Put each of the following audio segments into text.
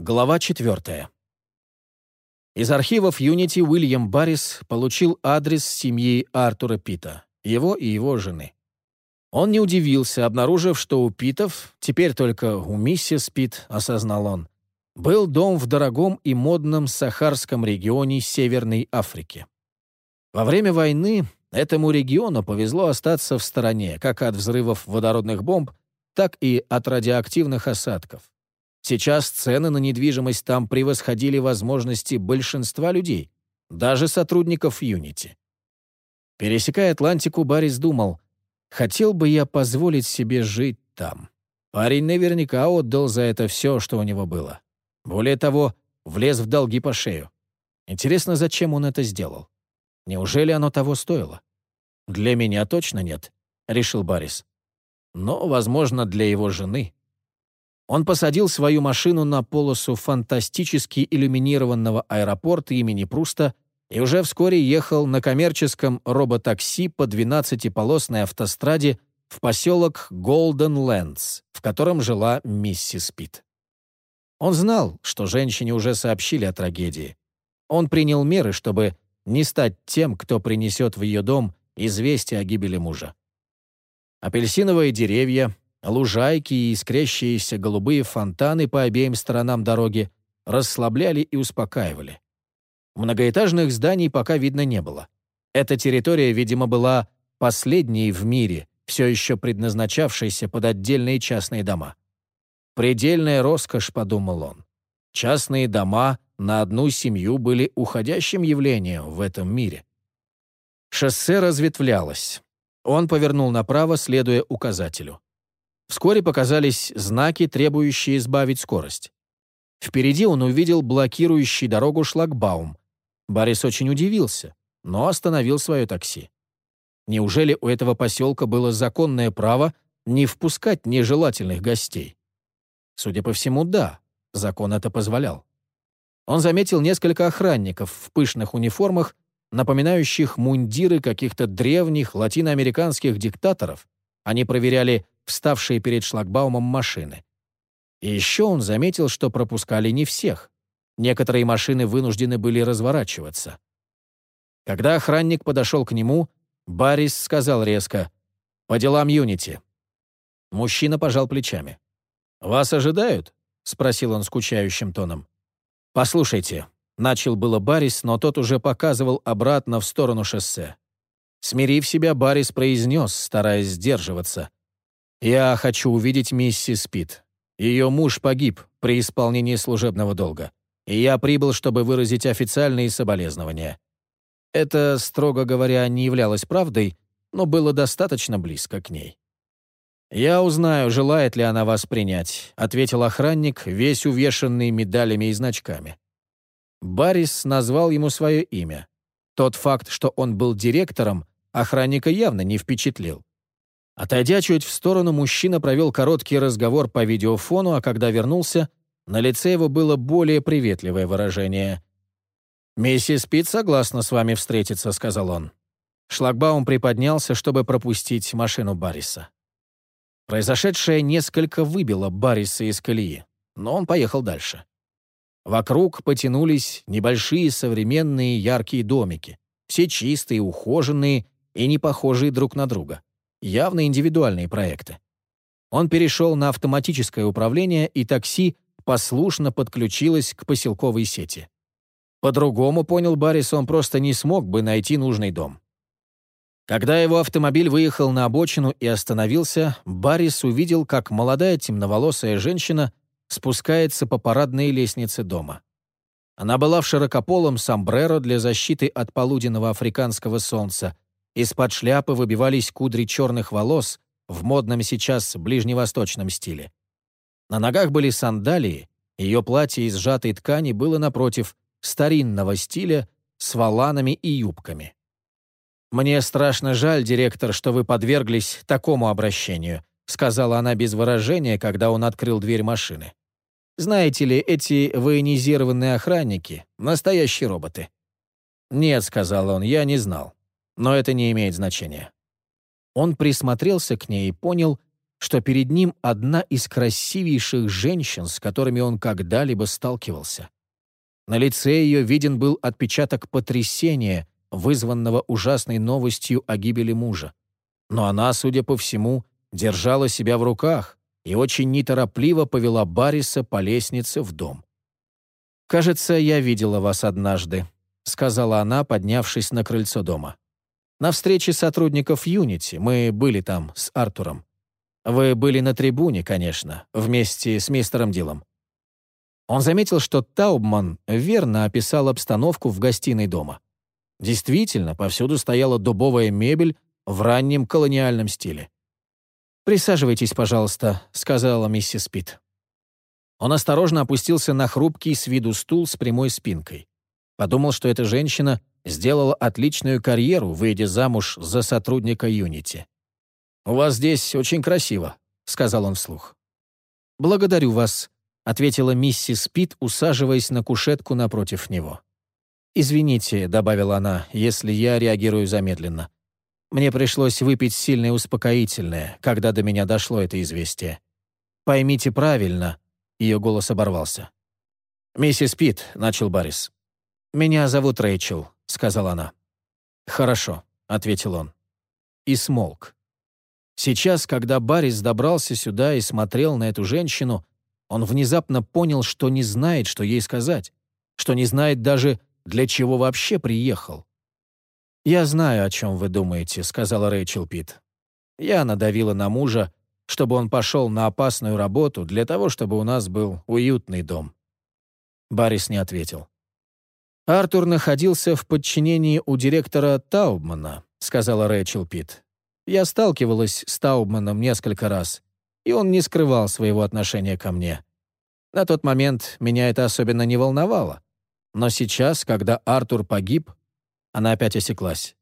Глава 4. Из архивов Unity Уильям Баррис получил адрес семьи Артура Пита, его и его жены. Он не удивился, обнаружив, что у Питов, теперь только у миссис Пит, осознал он, был дом в дорогом и модном сахарском регионе Северной Африки. Во время войны этому региону повезло остаться в стороне как от взрывов водородных бомб, так и от радиоактивных осадков. Сейчас цены на недвижимость там превосходили возможности большинства людей, даже сотрудников Unity. Пересекая Атлантику, Баррис думал, «Хотел бы я позволить себе жить там». Парень наверняка отдал за это все, что у него было. Более того, влез в долги по шею. Интересно, зачем он это сделал? Неужели оно того стоило? «Для меня точно нет», — решил Баррис. «Но, возможно, для его жены». Он посадил свою машину на полосу фантастически иллюминированного аэропорта имени Пруста и уже вскоре ехал на коммерческом роботакси по 12-полосной автостраде в поселок Голден Лэндс, в котором жила миссис Пит. Он знал, что женщине уже сообщили о трагедии. Он принял меры, чтобы не стать тем, кто принесет в ее дом известие о гибели мужа. Апельсиновые деревья, Лужайки и искрящиеся голубые фонтаны по обеим сторонам дороги расслабляли и успокаивали. Многоэтажных зданий пока видно не было. Эта территория, видимо, была последней в мире, все еще предназначавшейся под отдельные частные дома. «Предельная роскошь», — подумал он. Частные дома на одну семью были уходящим явлением в этом мире. Шоссе разветвлялось. Он повернул направо, следуя указателю. Вскоре показались знаки, требующие избавить скорость. Впереди он увидел блокирующий дорогу шлагбаум. Борис очень удивился, но остановил свое такси. Неужели у этого поселка было законное право не впускать нежелательных гостей? Судя по всему, да, закон это позволял. Он заметил несколько охранников в пышных униформах, напоминающих мундиры каких-то древних латиноамериканских диктаторов. Они проверяли вставшие перед шлагбаумом машины. И еще он заметил, что пропускали не всех. Некоторые машины вынуждены были разворачиваться. Когда охранник подошел к нему, Баррис сказал резко «По делам Юнити». Мужчина пожал плечами. «Вас ожидают?» — спросил он скучающим тоном. «Послушайте», — начал было Баррис, но тот уже показывал обратно в сторону шоссе. Смирив себя, Баррис произнес, стараясь сдерживаться. «Я хочу увидеть миссис Пит. Ее муж погиб при исполнении служебного долга, и я прибыл, чтобы выразить официальные соболезнования. Это, строго говоря, не являлось правдой, но было достаточно близко к ней. «Я узнаю, желает ли она вас принять», — ответил охранник, весь увешанный медалями и значками. Баррис назвал ему свое имя. Тот факт, что он был директором, охранника явно не впечатлил. Отойдя чуть в сторону, мужчина провел короткий разговор по видеофону, а когда вернулся, на лице его было более приветливое выражение. «Миссис Пит согласна с вами встретиться», — сказал он. Шлагбаум приподнялся, чтобы пропустить машину Барриса. Произошедшее несколько выбило Барриса из колеи, но он поехал дальше. Вокруг потянулись небольшие современные яркие домики, все чистые, ухоженные и не похожие друг на друга явно индивидуальные проекты. Он перешел на автоматическое управление, и такси послушно подключилось к поселковой сети. По-другому, понял Баррис, он просто не смог бы найти нужный дом. Когда его автомобиль выехал на обочину и остановился, Баррис увидел, как молодая темноволосая женщина спускается по парадной лестнице дома. Она была в широкополом сомбреро для защиты от полуденного африканского солнца, из-под шляпы выбивались кудри черных волос в модном сейчас ближневосточном стиле. На ногах были сандалии, ее платье из сжатой ткани было, напротив, старинного стиля с воланами и юбками. «Мне страшно жаль, директор, что вы подверглись такому обращению», сказала она без выражения, когда он открыл дверь машины. «Знаете ли, эти военизированные охранники — настоящие роботы». «Нет», — сказал он, — «я не знал» но это не имеет значения. Он присмотрелся к ней и понял, что перед ним одна из красивейших женщин, с которыми он когда-либо сталкивался. На лице ее виден был отпечаток потрясения, вызванного ужасной новостью о гибели мужа. Но она, судя по всему, держала себя в руках и очень неторопливо повела Барриса по лестнице в дом. «Кажется, я видела вас однажды», — сказала она, поднявшись на крыльцо дома. «На встрече сотрудников Юнити мы были там с Артуром. Вы были на трибуне, конечно, вместе с мистером Дилом». Он заметил, что Таубман верно описал обстановку в гостиной дома. Действительно, повсюду стояла дубовая мебель в раннем колониальном стиле. «Присаживайтесь, пожалуйста», — сказала миссис Питт. Он осторожно опустился на хрупкий с виду стул с прямой спинкой. Подумал, что эта женщина сделала отличную карьеру, выйдя замуж за сотрудника Юнити. «У вас здесь очень красиво», — сказал он вслух. «Благодарю вас», — ответила миссис Питт, усаживаясь на кушетку напротив него. «Извините», — добавила она, — «если я реагирую замедленно. Мне пришлось выпить сильное успокоительное, когда до меня дошло это известие. Поймите правильно, ее голос оборвался. «Миссис Пит», — начал Баррис. «Меня зовут Рэйчел», — сказала она. «Хорошо», — ответил он. И смолк. Сейчас, когда Баррис добрался сюда и смотрел на эту женщину, он внезапно понял, что не знает, что ей сказать, что не знает даже, для чего вообще приехал. «Я знаю, о чем вы думаете», — сказала Рэйчел Пит. Я надавила на мужа, чтобы он пошел на опасную работу для того, чтобы у нас был уютный дом. Баррис не ответил. «Артур находился в подчинении у директора Таубмана», — сказала Рэйчел Пит. «Я сталкивалась с Таубманом несколько раз, и он не скрывал своего отношения ко мне. На тот момент меня это особенно не волновало. Но сейчас, когда Артур погиб, она опять осеклась.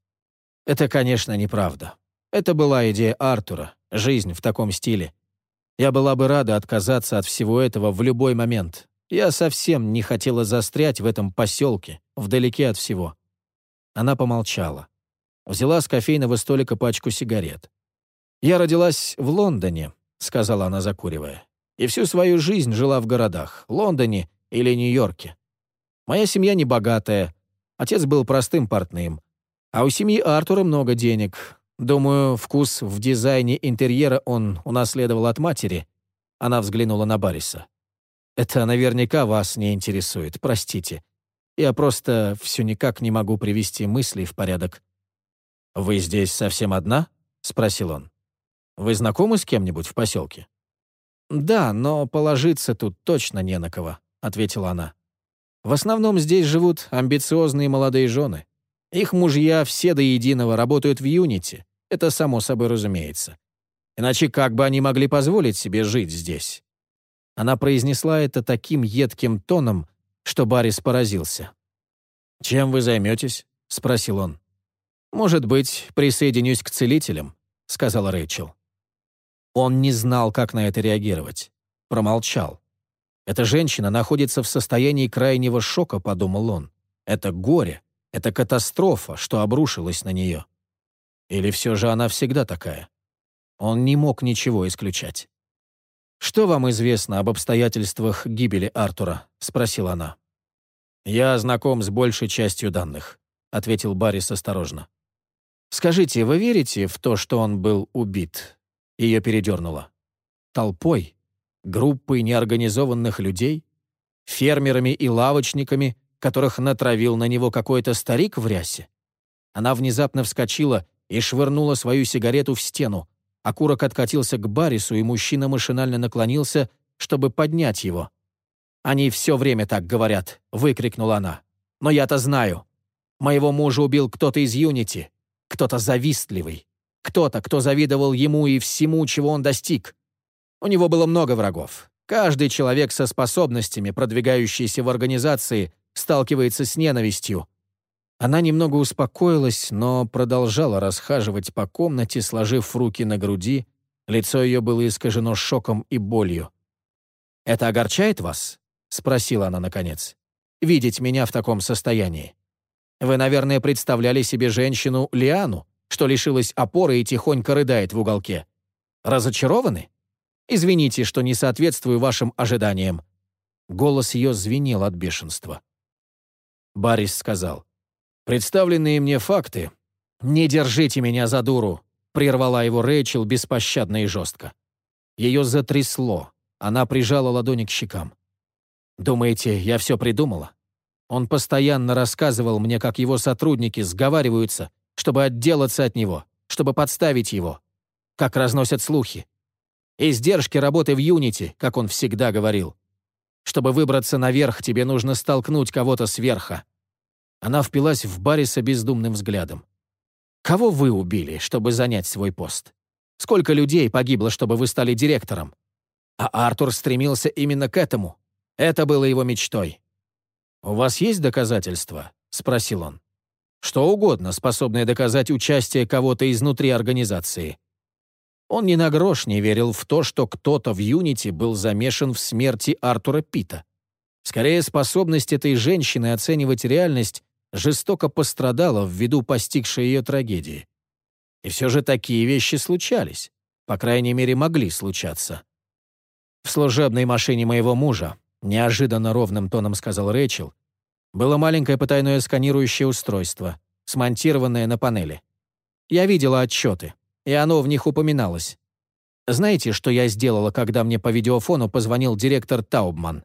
Это, конечно, неправда. Это была идея Артура, жизнь в таком стиле. Я была бы рада отказаться от всего этого в любой момент. Я совсем не хотела застрять в этом поселке, вдалеке от всего. Она помолчала. Взяла с кофейного столика пачку сигарет. «Я родилась в Лондоне», — сказала она, закуривая. «И всю свою жизнь жила в городах, Лондоне или Нью-Йорке. Моя семья небогатая, Отец был простым портным. А у семьи Артура много денег. Думаю, вкус в дизайне интерьера он унаследовал от матери. Она взглянула на Барриса. «Это наверняка вас не интересует, простите. Я просто все никак не могу привести мысли в порядок». «Вы здесь совсем одна?» — спросил он. «Вы знакомы с кем-нибудь в поселке?» «Да, но положиться тут точно не на кого», — ответила она. В основном здесь живут амбициозные молодые жены. Их мужья все до единого работают в Юнити. Это само собой разумеется. Иначе как бы они могли позволить себе жить здесь? Она произнесла это таким едким тоном, что Баррис поразился. «Чем вы займетесь?» — спросил он. «Может быть, присоединюсь к целителям», — сказала Рэйчел. Он не знал, как на это реагировать. Промолчал. Эта женщина находится в состоянии крайнего шока, подумал он. Это горе, это катастрофа, что обрушилась на нее. Или все же она всегда такая? Он не мог ничего исключать. «Что вам известно об обстоятельствах гибели Артура?» — спросила она. «Я знаком с большей частью данных», — ответил Баррис осторожно. «Скажите, вы верите в то, что он был убит?» Ее передернуло. «Толпой?» группой неорганизованных людей, фермерами и лавочниками, которых натравил на него какой-то старик в рясе. Она внезапно вскочила и швырнула свою сигарету в стену. Окурок откатился к Барису, и мужчина машинально наклонился, чтобы поднять его. «Они все время так говорят», — выкрикнула она. «Но я-то знаю. Моего мужа убил кто-то из Юнити, кто-то завистливый, кто-то, кто завидовал ему и всему, чего он достиг. У него было много врагов. Каждый человек со способностями, продвигающийся в организации, сталкивается с ненавистью. Она немного успокоилась, но продолжала расхаживать по комнате, сложив руки на груди. Лицо ее было искажено шоком и болью. «Это огорчает вас?» — спросила она наконец. «Видеть меня в таком состоянии. Вы, наверное, представляли себе женщину Лиану, что лишилась опоры и тихонько рыдает в уголке. Разочарованы? Извините, что не соответствую вашим ожиданиям». Голос ее звенел от бешенства. Баррис сказал, «Представленные мне факты...» «Не держите меня за дуру», — прервала его Рэйчел беспощадно и жестко. Ее затрясло. Она прижала ладони к щекам. «Думаете, я все придумала? Он постоянно рассказывал мне, как его сотрудники сговариваются, чтобы отделаться от него, чтобы подставить его. Как разносят слухи. Издержки работы в Юнити, как он всегда говорил. Чтобы выбраться наверх, тебе нужно столкнуть кого-то сверха. Она впилась в Барриса бездумным взглядом. Кого вы убили, чтобы занять свой пост? Сколько людей погибло, чтобы вы стали директором? А Артур стремился именно к этому. Это было его мечтой. «У вас есть доказательства?» — спросил он. «Что угодно, способное доказать участие кого-то изнутри организации». Он ни на грош не верил в то, что кто-то в Юнити был замешан в смерти Артура Пита. Скорее, способность этой женщины оценивать реальность жестоко пострадала ввиду постигшей ее трагедии. И все же такие вещи случались, по крайней мере, могли случаться. В служебной машине моего мужа неожиданно ровным тоном сказал Рэйчел, было маленькое потайное сканирующее устройство, смонтированное на панели. Я видела отчеты, и оно в них упоминалось. Знаете, что я сделала, когда мне по видеофону позвонил директор Таубман?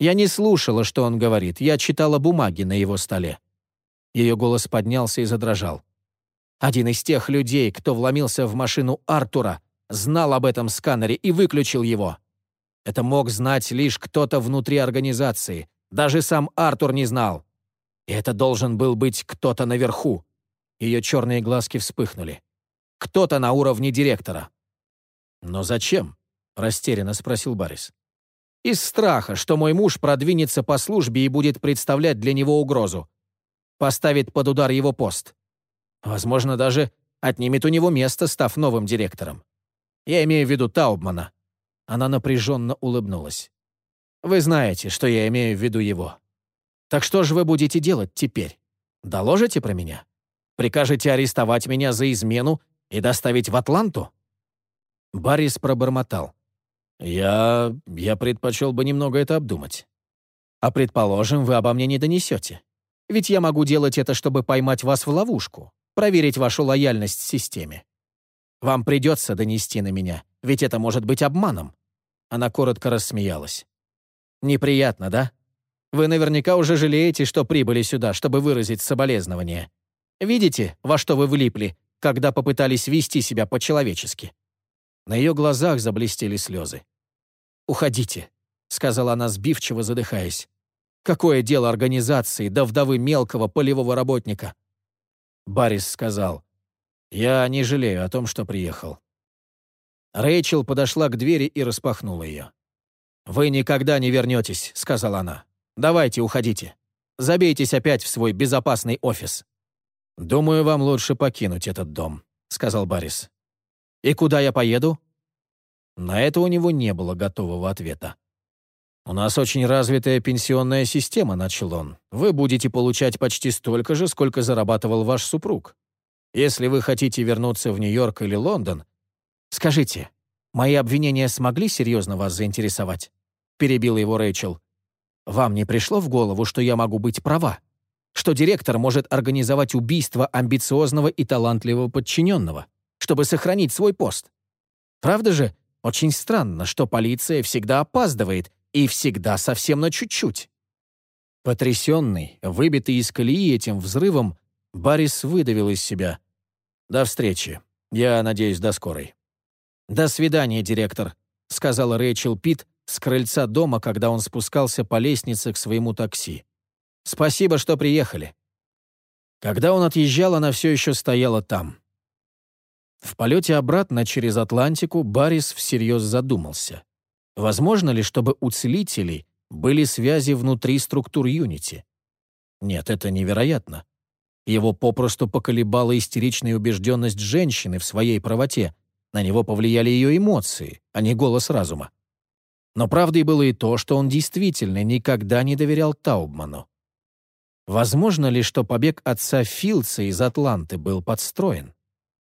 Я не слушала, что он говорит, я читала бумаги на его столе. Ее голос поднялся и задрожал. Один из тех людей, кто вломился в машину Артура, знал об этом сканере и выключил его. Это мог знать лишь кто-то внутри организации. Даже сам Артур не знал. И это должен был быть кто-то наверху. Ее черные глазки вспыхнули. Кто-то на уровне директора. «Но зачем?» — растерянно спросил Борис. «Из страха, что мой муж продвинется по службе и будет представлять для него угрозу. Поставит под удар его пост. Возможно, даже отнимет у него место, став новым директором. Я имею в виду Таубмана. Она напряженно улыбнулась. «Вы знаете, что я имею в виду его. Так что же вы будете делать теперь? Доложите про меня? Прикажете арестовать меня за измену и доставить в Атланту?» Борис пробормотал. «Я... я предпочел бы немного это обдумать. А предположим, вы обо мне не донесете. Ведь я могу делать это, чтобы поймать вас в ловушку, проверить вашу лояльность системе. Вам придется донести на меня, ведь это может быть обманом. Она коротко рассмеялась. «Неприятно, да? Вы наверняка уже жалеете, что прибыли сюда, чтобы выразить соболезнование. Видите, во что вы влипли, когда попытались вести себя по-человечески?» На ее глазах заблестели слезы. «Уходите», — сказала она сбивчиво, задыхаясь. «Какое дело организации до вдовы мелкого полевого работника?» Баррис сказал, «Я не жалею о том, что приехал. Рэйчел подошла к двери и распахнула ее. «Вы никогда не вернетесь», — сказала она. «Давайте, уходите. Забейтесь опять в свой безопасный офис». «Думаю, вам лучше покинуть этот дом», — сказал Борис. «И куда я поеду?» На это у него не было готового ответа. «У нас очень развитая пенсионная система», — начал он. «Вы будете получать почти столько же, сколько зарабатывал ваш супруг. Если вы хотите вернуться в Нью-Йорк или Лондон, «Скажите, мои обвинения смогли серьезно вас заинтересовать?» — перебил его Рэйчел. «Вам не пришло в голову, что я могу быть права? Что директор может организовать убийство амбициозного и талантливого подчиненного, чтобы сохранить свой пост? Правда же, очень странно, что полиция всегда опаздывает и всегда совсем на чуть-чуть». Потрясенный, выбитый из колеи этим взрывом, Баррис выдавил из себя. «До встречи. Я надеюсь, до скорой». «До свидания, директор», — сказала Рэйчел Пит с крыльца дома, когда он спускался по лестнице к своему такси. «Спасибо, что приехали». Когда он отъезжал, она все еще стояла там. В полете обратно через Атлантику Баррис всерьез задумался. Возможно ли, чтобы у целителей были связи внутри структур Юнити? Нет, это невероятно. Его попросту поколебала истеричная убежденность женщины в своей правоте, на него повлияли ее эмоции, а не голос разума. Но правдой было и то, что он действительно никогда не доверял Таубману. Возможно ли, что побег отца Филдса из Атланты был подстроен?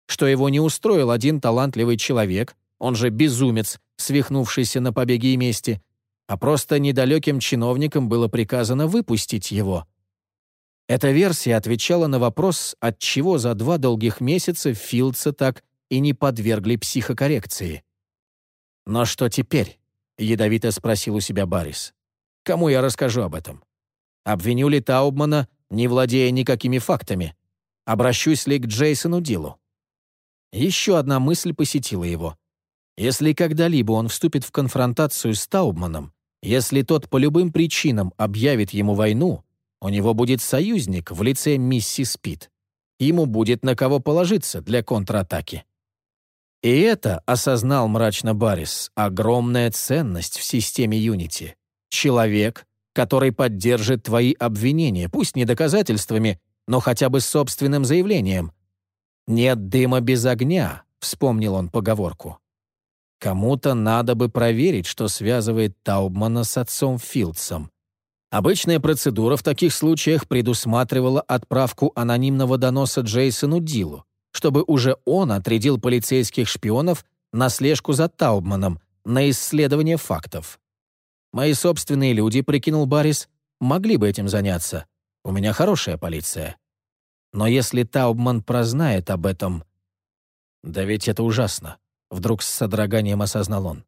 Что его не устроил один талантливый человек, он же безумец, свихнувшийся на побеге и мести, а просто недалеким чиновникам было приказано выпустить его. Эта версия отвечала на вопрос, отчего за два долгих месяца Филдса так и не подвергли психокоррекции. «Но что теперь?» — ядовито спросил у себя Баррис. «Кому я расскажу об этом? Обвиню ли Таубмана, не владея никакими фактами? Обращусь ли к Джейсону Дилу?» Еще одна мысль посетила его. Если когда-либо он вступит в конфронтацию с Таубманом, если тот по любым причинам объявит ему войну, у него будет союзник в лице миссис Пит. Ему будет на кого положиться для контратаки. И это, осознал мрачно Баррис, огромная ценность в системе Unity. Человек, который поддержит твои обвинения, пусть не доказательствами, но хотя бы собственным заявлением. «Нет дыма без огня», — вспомнил он поговорку. Кому-то надо бы проверить, что связывает Таубмана с отцом Филдсом. Обычная процедура в таких случаях предусматривала отправку анонимного доноса Джейсону Дилу, чтобы уже он отрядил полицейских шпионов на слежку за Таубманом, на исследование фактов. Мои собственные люди, прикинул Баррис, могли бы этим заняться. У меня хорошая полиция. Но если Таубман прознает об этом... Да ведь это ужасно. Вдруг с содроганием осознал он.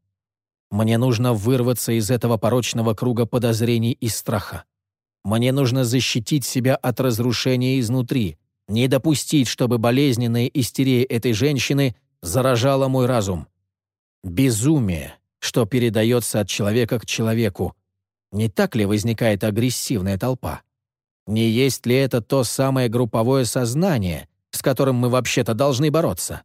Мне нужно вырваться из этого порочного круга подозрений и страха. Мне нужно защитить себя от разрушения изнутри, не допустить, чтобы болезненная истерия этой женщины заражала мой разум. Безумие, что передается от человека к человеку. Не так ли возникает агрессивная толпа? Не есть ли это то самое групповое сознание, с которым мы вообще-то должны бороться?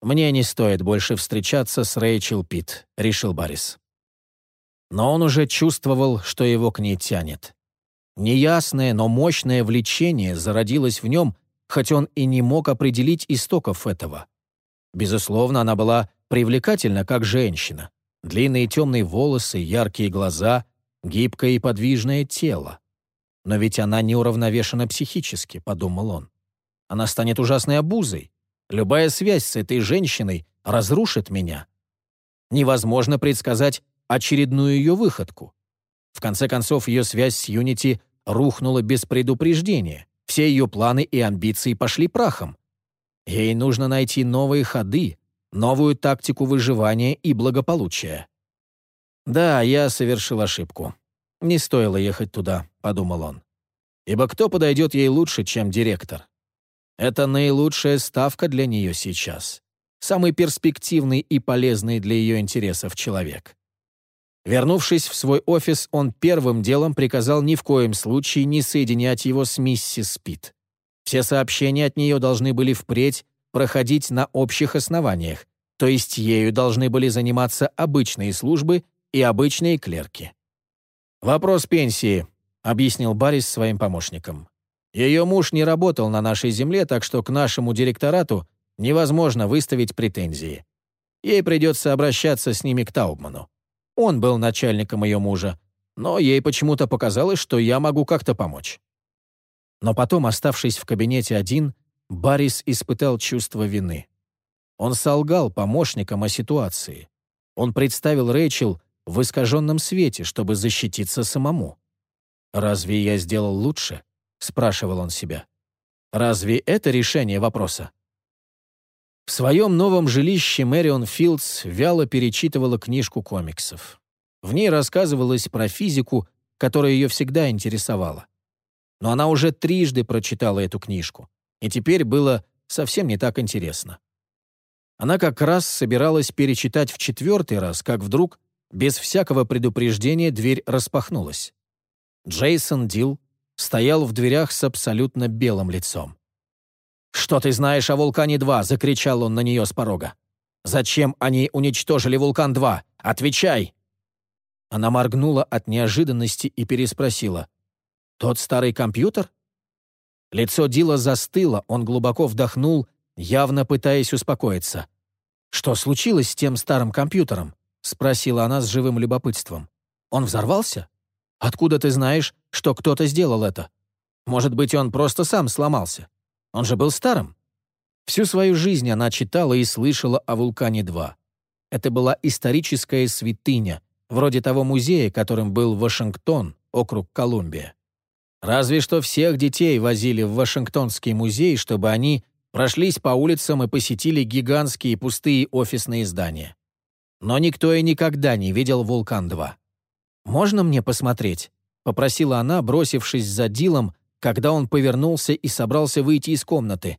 «Мне не стоит больше встречаться с Рэйчел Питт», — решил Баррис. Но он уже чувствовал, что его к ней тянет. Неясное, но мощное влечение зародилось в нем, хоть он и не мог определить истоков этого. Безусловно, она была привлекательна как женщина. Длинные темные волосы, яркие глаза, гибкое и подвижное тело. Но ведь она не уравновешена психически, подумал он. Она станет ужасной обузой. Любая связь с этой женщиной разрушит меня. Невозможно предсказать очередную ее выходку. В конце концов, ее связь с Юнити рухнула без предупреждения. Все ее планы и амбиции пошли прахом. Ей нужно найти новые ходы, новую тактику выживания и благополучия. «Да, я совершил ошибку. Не стоило ехать туда», — подумал он. «Ибо кто подойдет ей лучше, чем директор? Это наилучшая ставка для нее сейчас. Самый перспективный и полезный для ее интересов человек. Вернувшись в свой офис, он первым делом приказал ни в коем случае не соединять его с миссис Пит. Все сообщения от нее должны были впредь проходить на общих основаниях, то есть ею должны были заниматься обычные службы и обычные клерки. «Вопрос пенсии», — объяснил Баррис своим помощникам. Ее муж не работал на нашей земле, так что к нашему директорату невозможно выставить претензии. Ей придется обращаться с ними к Таубману. Он был начальником ее мужа, но ей почему-то показалось, что я могу как-то помочь. Но потом, оставшись в кабинете один, Баррис испытал чувство вины. Он солгал помощникам о ситуации. Он представил Рэйчел в искаженном свете, чтобы защититься самому. Разве я сделал лучше? спрашивал он себя. Разве это решение вопроса? В своем новом жилище Мэрион Филдс вяло перечитывала книжку комиксов. В ней рассказывалось про физику, которая ее всегда интересовала. Но она уже трижды прочитала эту книжку, и теперь было совсем не так интересно. Она как раз собиралась перечитать в четвертый раз, как вдруг, без всякого предупреждения, дверь распахнулась. Джейсон Дилл стоял в дверях с абсолютно белым лицом. «Что ты знаешь о Вулкане-2?» — закричал он на нее с порога. «Зачем они уничтожили Вулкан-2? Отвечай!» Она моргнула от неожиданности и переспросила. «Тот старый компьютер?» Лицо Дила застыло, он глубоко вдохнул, явно пытаясь успокоиться. «Что случилось с тем старым компьютером?» — спросила она с живым любопытством. «Он взорвался?» Откуда ты знаешь, что кто-то сделал это? Может быть, он просто сам сломался? Он же был старым. Всю свою жизнь она читала и слышала о «Вулкане-2». это была историческая святыня, вроде того музея, которым был Вашингтон, округ Колумбия. Разве что всех детей возили в Вашингтонский музей, чтобы они прошлись по улицам и посетили гигантские пустые офисные здания. Но никто и никогда не видел «Вулкан-2». «Можно мне посмотреть?» — попросила она, бросившись за Дилом, когда он повернулся и собрался выйти из комнаты.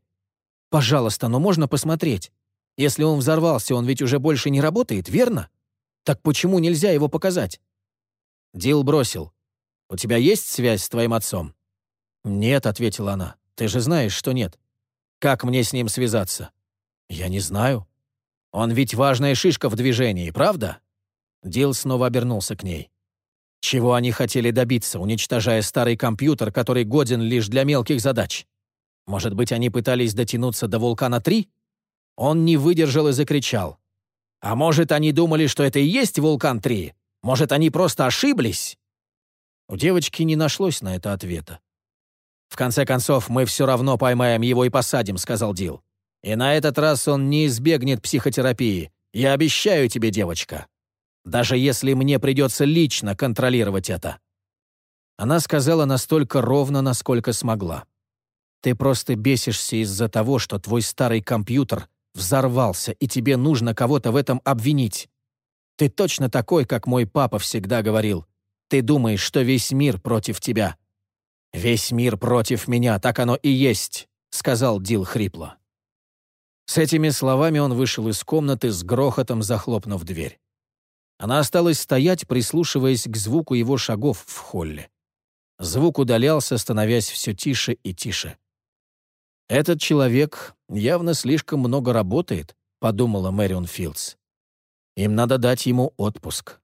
«Пожалуйста, но можно посмотреть? Если он взорвался, он ведь уже больше не работает, верно? Так почему нельзя его показать?» Дил бросил. «У тебя есть связь с твоим отцом?» «Нет», — ответила она. «Ты же знаешь, что нет. Как мне с ним связаться?» «Я не знаю. Он ведь важная шишка в движении, правда?» Дил снова обернулся к ней. Чего они хотели добиться, уничтожая старый компьютер, который годен лишь для мелких задач? Может быть, они пытались дотянуться до Вулкана-3? Он не выдержал и закричал. «А может, они думали, что это и есть Вулкан-3? Может, они просто ошиблись?» У девочки не нашлось на это ответа. «В конце концов, мы все равно поймаем его и посадим», — сказал Дил. «И на этот раз он не избегнет психотерапии. Я обещаю тебе, девочка. Даже если мне придется лично контролировать это». Она сказала настолько ровно, насколько смогла. «Ты просто бесишься из-за того, что твой старый компьютер взорвался, и тебе нужно кого-то в этом обвинить. Ты точно такой, как мой папа всегда говорил. Ты думаешь, что весь мир против тебя. «Весь мир против меня, так оно и есть», — сказал Дил хрипло. С этими словами он вышел из комнаты с грохотом, захлопнув дверь. Она осталась стоять, прислушиваясь к звуку его шагов в холле. Звук удалялся, становясь все тише и тише. «Этот человек явно слишком много работает», — подумала Мэрион Филдс. «Им надо дать ему отпуск».